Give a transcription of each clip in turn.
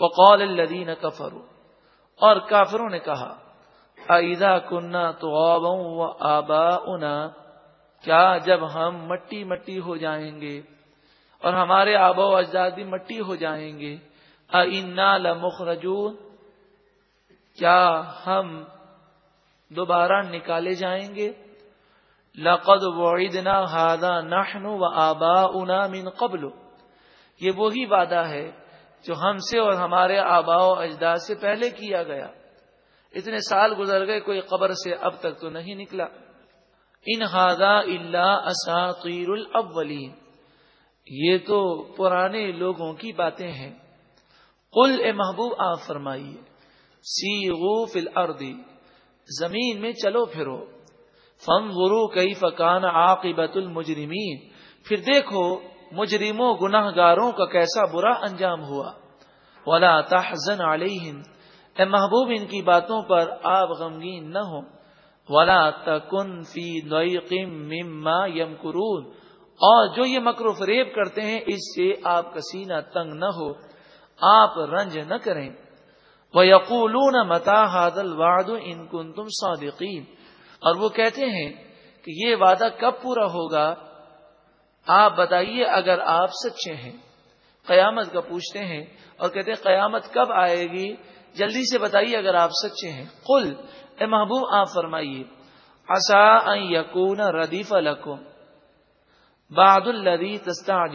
وقال الذین کفروا اور کافروں نے کہا ایدا کننا تو و آبا کیا جب ہم مٹی مٹی ہو جائیں گے اور ہمارے آبا و اجداد بھی مٹی ہو جائیں گے؟ انا لمخرجون۔ کیا ہم دوبارہ نکالے جائیں گے؟ لقد وعدنا هذا نحن و آبا من قبل۔ یہ وہی وعدہ ہے جو ہم سے اور ہمارے آبا و اجداد سے پہلے کیا گیا۔ اتنے سال گزر گئے، کوئی قبر سے اب تک تو نہیں نکلا۔ ان ہادا اللہ اساطیر الاولین۔ یہ تو پرانے لوگوں کی باتیں ہیں۔ قل اے محبوب، آپ فرمائیے سی فی الارض، زمین میں چلو پھرو۔ فن غرو کئی فکان عاقبت المجرمین۔ پھر دیکھو مجرموں گناہ گاروں کا کیسا برا انجام ہوا؟ ولا تحزن علیہم اے محبوب، ان کی باتوں پر آپ غمگین نہ ہو ولا تکن فی مما یم اور جو یہ مکرو فریب کرتے ہیں، اس سے آپ کا سینہ تنگ نہ ہو۔ آپ رنج نہ کریں۔ وہ یقول متا حادل واد ان کن تم صادقین اور وہ کہتے ہیں کہ یہ وعدہ کب پورا ہوگا؟ آپ بتائیے اگر آپ سچے ہیں، قیامت کا پوچھتے ہیں اور کہتے ہیں قیامت کب آئے گی، جلدی سے بتائیے اگر آپ سچے ہیں۔ قل، اے محبوب، آپ فرمائیے اصا یقون ردیف القم باد الدی تستا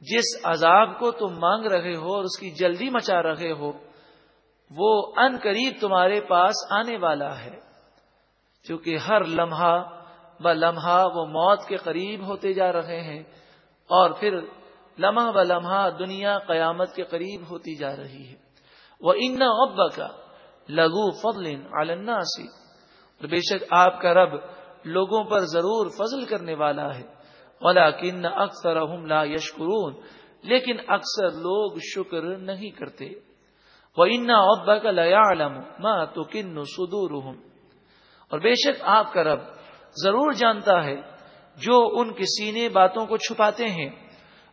جس عذاب کو تم مانگ رہے ہو اور اس کی جلدی مچا رہے ہو، وہ ان قریب تمہارے پاس آنے والا ہے کیونکہ ہر لمحہ ب لمحہ وہ موت کے قریب ہوتے جا رہے ہیں اور پھر لمحہ ب لمحہ دنیا قیامت کے قریب ہوتی جا رہی ہے۔ وہ ان ابا کا لگو فضل علناسی اور بے شک آپ کا رب لوگوں پر ضرور فضل کرنے والا ہے۔ ولا کن اکثر لا یشکرون۔ لیکن اکثر لوگ شکر نہیں کرتے۔ وہ ان ابا کا لیا علم ماں تو کن سدور اور بے شک آپ کا رب ضرور جانتا ہے جو ان کے سینے باتوں کو چھپاتے ہیں۔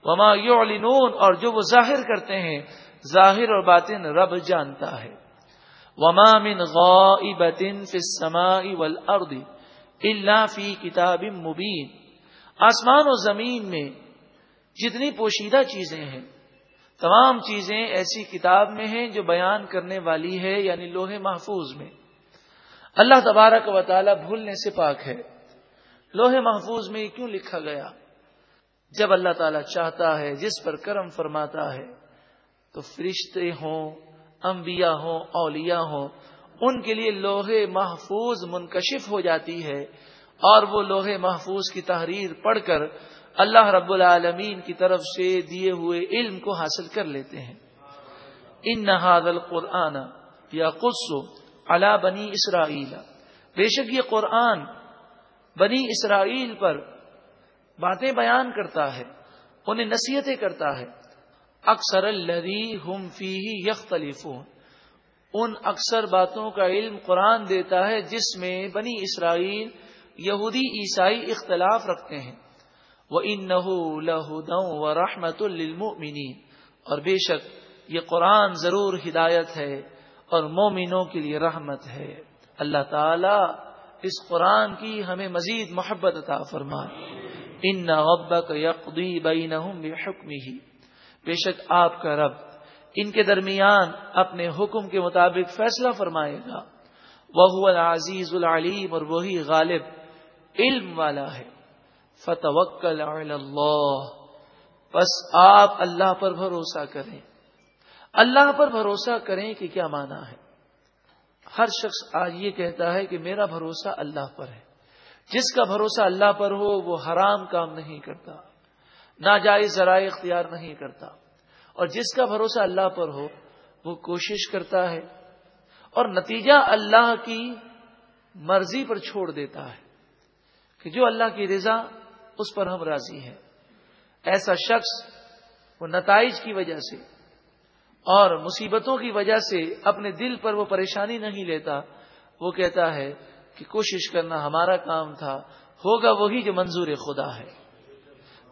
وما یعلنون اور جو وہ ظاہر کرتے ہیں، ظاہر اور باطن رب جانتا ہے۔ وما من غائبت فی السماء والارض الا فی کتاب مبین آسمان و زمین میں جتنی پوشیدہ چیزیں ہیں، تمام چیزیں ایسی کتاب میں ہیں جو بیان کرنے والی ہے یعنی لوہے محفوظ میں۔ اللہ تبارک و تعالی بھولنے سے پاک ہے۔ لوہے محفوظ میں کیوں لکھا گیا؟ جب اللہ تعالیٰ چاہتا ہے، جس پر کرم فرماتا ہے، تو فرشتے ہوں، انبیاء ہوں، اولیاء ہوں، ان کے لیے لوہے محفوظ منکشف ہو جاتی ہے۔ اور وہ لوہے محفوظ کی تحریر پڑھ کر اللہ رب العالمین کی طرف سے دیے ہوئے علم کو حاصل کر لیتے ہیں۔ ان نہاد القرآن یا قدسو اللہ بنی اسرائیل بے شک یہ قرآن بنی اسرائیل پر باتیں بیان کرتا ہے، انہیں نصیحتیں کرتا ہے۔ اکثر الدی ہم فی یختلف ان اکثر باتوں کا علم قرآن دیتا ہے جس میں بنی اسرائیل یہودی، عیسائی اختلاف رکھتے ہیں۔ وہ ان نہ رحمت المنی اور بے شک یہ قرآن ضرور ہدایت ہے۔ اور مومنوں کے لیے رحمت ہے۔ اللہ تعالی اس قرآن کی ہمیں مزید محبت عطا فرما ان نہ یقدی بین حکم ہی بے شک آپ کا رب ان کے درمیان اپنے حکم کے مطابق فیصلہ فرمائے گا۔ وہ العزیز العلیم اور وہی غالب علم والا ہے۔ فتوکل اللہ بس آپ اللہ پر بھروسہ کریں۔ اللہ پر بھروسہ کریں کہ کیا مانا ہے۔ ہر شخص آج یہ کہتا ہے کہ میرا بھروسہ اللہ پر ہے۔ جس کا بھروسہ اللہ پر ہو، وہ حرام کام نہیں کرتا۔ ناجائز ذرائع اختیار نہیں کرتا۔ اور جس کا بھروسہ اللہ پر ہو، وہ کوشش کرتا ہے۔ اور نتیجہ اللہ کی مرضی پر چھوڑ دیتا ہے کہ جو اللہ کی رضا، اس پر ہم راضی ہیں۔ ایسا شخص وہ نتائج کی وجہ سے اور مصیبتوں کی وجہ سے اپنے دل پر وہ پریشانی نہیں لیتا، وہ کہتا ہے کہ کوشش کرنا ہمارا کام تھا، ہوگا وہی جو منظور خدا ہے۔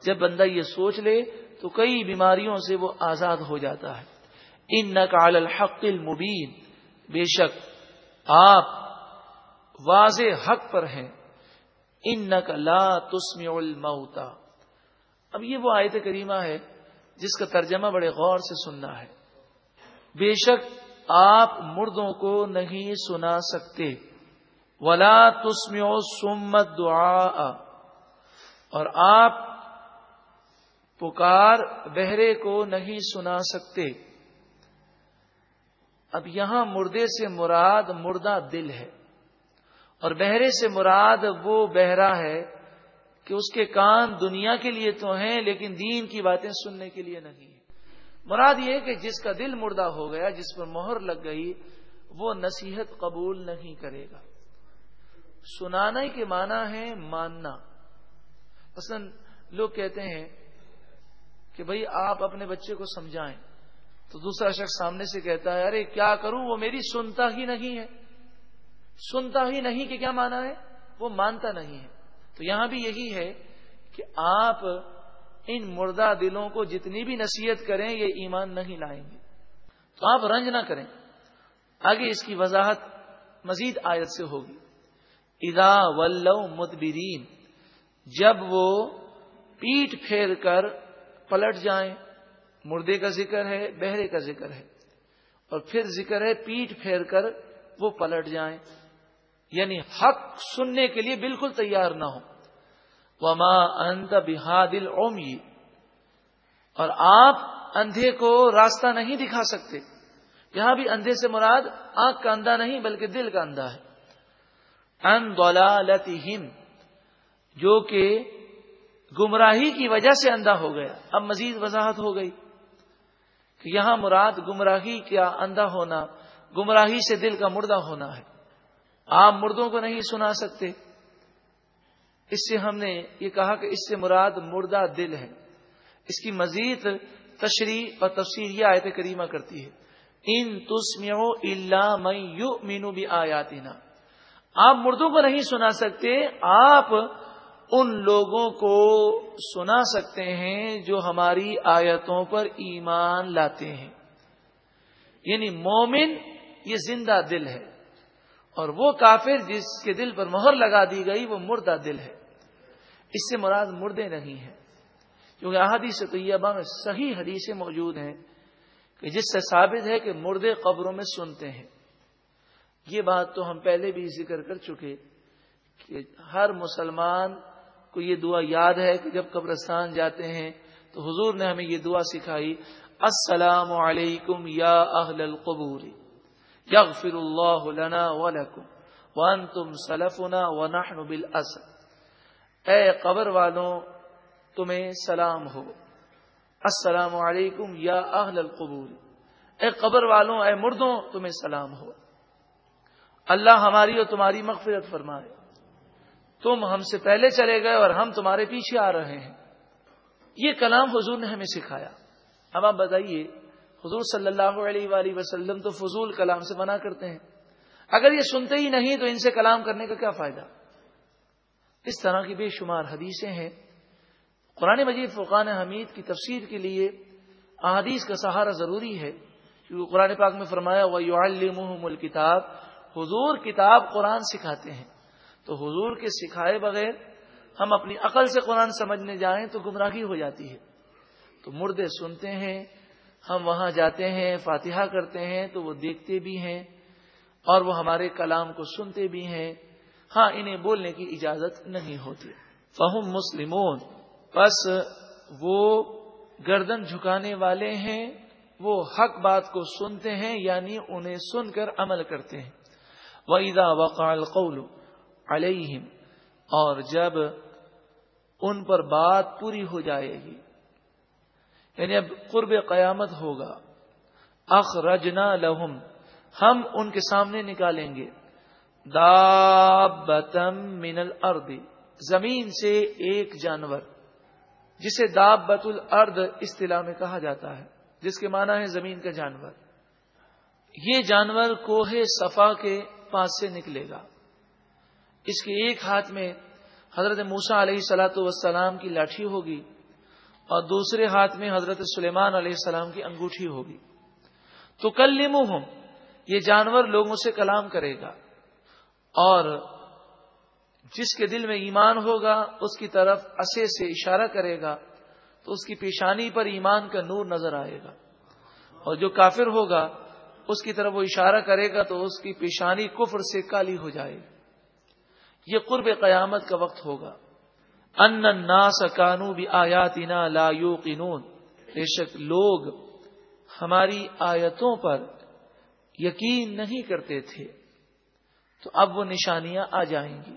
جب بندہ یہ سوچ لے تو کئی بیماریوں سے وہ آزاد ہو جاتا ہے۔ ان نقال الحق المبین، بے شک آپ واضح حق پر ہیں۔ ان لا تسمع الموتا اب یہ وہ آیت کریمہ ہے جس کا ترجمہ بڑے غور سے سننا ہے۔ بے شک آپ مردوں کو نہیں سنا سکتے۔ ولا تسمع سمت دعا اور آپ پکار، بہرے کو نہیں سنا سکتے۔ اب یہاں مردے سے مراد مردہ دل ہے۔ اور بہرے سے مراد وہ بہرا ہے کہ اس کے کان دنیا کے لیے تو ہیں لیکن دین کی باتیں سننے کے لیے نہیں مراد یہ کہ جس کا دل مردہ ہو گیا، جس پر مہر لگ گئی، وہ نصیحت قبول نہیں کرے گا۔ سنانا کے معنی ہے ماننا۔ مثلا لوگ کہتے ہیں کہ بھائی آپ اپنے بچے کو سمجھائیں۔ تو دوسرا شخص سامنے سے کہتا ہے، ارے کیا کروں؟ وہ میری سنتا ہی نہیں ہے۔ سنتا ہی نہیں کہ کیا مانا ہے؟ وہ مانتا نہیں ہے۔ تو یہاں بھی یہی ہے کہ آپ ان مردہ دلوں کو جتنی بھی نصیحت کریں، یہ ایمان نہیں لائیں گے۔ تو آپ رنج نہ کریں۔ آگے اس کی وضاحت مزید آیت سے ہوگی۔ ادا ولو مدبرین جب وہ پیٹ پھیر کر پلٹ جائیں، مردے کا ذکر ہے، بہرے کا ذکر ہے، اور پھر ذکر ہے پیٹ پھیر کر وہ پلٹ جائیں۔ یعنی حق سننے کے لیے بالکل تیار نہ ہو وما انت بحادل اومی اور آپ اندھے کو راستہ نہیں دکھا سکتے۔ یہاں بھی اندھے سے مراد آنکھ کا اندھا نہیں بلکہ دل کا اندھا ہے۔ ان ضلالتہم جو کہ گمراہی کی وجہ سے اندھا ہو گیا۔ اب مزید وضاحت ہو گئی کہ یہاں مراد گمراہی کیا اندھا ہونا، گمراہی سے دل کا مردہ ہونا ہے۔ آپ مردوں کو نہیں سنا سکتے۔ اس سے ہم نے یہ کہا کہ اس سے مراد مردہ دل ہے۔ اس کی مزید تشریح اور تفسیر یہ آیت کریمہ کرتی ہے۔ ان تسمیو اللہ میں یو مینو بھی آپ مردوں کو نہیں سنا سکتے، آپ ان لوگوں کو سنا سکتے ہیں جو ہماری آیتوں پر ایمان لاتے ہیں۔ یعنی مومن یہ زندہ دل ہے۔ اور وہ کافر جس کے دل پر مہر لگا دی گئی، وہ مردہ دل ہے۔ اس سے مراد مردے نہیں ہیں۔ کیونکہ احادیث طیبہ میں صحیح حدیثیں موجود ہیں کہ جس سے ثابت ہے کہ مردے قبروں میں سنتے ہیں۔ یہ بات تو ہم پہلے بھی ذکر کر چکے کہ ہر مسلمان کو یہ دعا یاد ہے کہ جب قبرستان جاتے ہیں تو حضور نے ہمیں یہ دعا سکھائی، السلام علیکم یا اہل القبور۔ یغفر اللہ لنا ولکم وانتم سلفنا ونحن بالاسر اے قبر والوں تمہیں سلام ہو۔ السلام علیکم یا اہل القبور۔ اے قبر والوں اے مردوں، تمہیں سلام ہو۔ اللہ ہماری اور تمہاری مغفرت فرمائے۔ تم ہم سے پہلے چلے گئے اور ہم تمہارے پیچھے آ رہے ہیں۔ یہ کلام حضور نے ہمیں سکھایا۔ اب آپ بتائیے حضور صلی اللہ علیہ وآلہ وسلم تو فضول کلام سے منع کرتے ہیں۔ اگر یہ سنتے ہی نہیں تو ان سے کلام کرنے کا کیا فائدہ؟ اس طرح کی بے شمار حدیثیں ہیں۔ قرآن مجید فقان حمید کی تفسیر کے لیے احادیث کا سہارا ضروری ہے، کیونکہ قرآن پاک میں فرمایا وہ کتاب حضور کتاب قرآن سکھاتے ہیں۔ تو حضور کے سکھائے بغیر ہم اپنی عقل سے قرآن سمجھنے جائیں تو گمراہی ہو جاتی ہے۔ تو مردے سنتے ہیں ہم وہاں جاتے ہیں، فاتحہ کرتے ہیں تو وہ دیکھتے بھی ہیں اور وہ ہمارے کلام کو سنتے بھی ہیں۔ ہاں انہیں بولنے کی اجازت نہیں ہوتی۔ فہم مسلمون۔ بس وہ گردن جھکانے والے ہیں، وہ حق بات کو سنتے ہیں یعنی انہیں سن کر عمل کرتے ہیں۔ وہ ادا وقال قول اور جب ان پر بات پوری ہو جائے گی یعنی اب قرب قیامت ہوگا۔ اخرجنا لہم ہم ان کے سامنے نکالیں گے۔ دابتم من الارض۔ زمین سے ایک جانور، جسے داب بت الرد اصطلاح میں کہا جاتا ہے، جس کے معنی ہے زمین کا جانور۔ یہ جانور کوہ صفا کے پاس سے نکلے گا۔ اس کے ایک ہاتھ میں حضرت موسا علیہ سلاۃ والسلام کی لاٹھی ہوگی۔ اور دوسرے ہاتھ میں حضرت سلیمان علیہ السلام کی انگوٹھی ہوگی۔ تو کل یہ جانور لوگوں سے کلام کرے گا۔ اور جس کے دل میں ایمان ہوگا، اس کی طرف اسے سے اشارہ کرے گا، تو اس کی پیشانی پر ایمان کا نور نظر آئے گا۔ اور جو کافر ہوگا، اس کی طرف وہ اشارہ کرے گا، تو اس کی پیشانی کفر سے کالی ہو جائے گی۔ یہ قرب قیامت کا وقت ہوگا۔ ان الناس کانو بھی آیاتنا لا یوقنون بے شک لوگ ہماری آیتوں پر یقین نہیں کرتے تھے تو اب وہ نشانیاں آ جائیں گی۔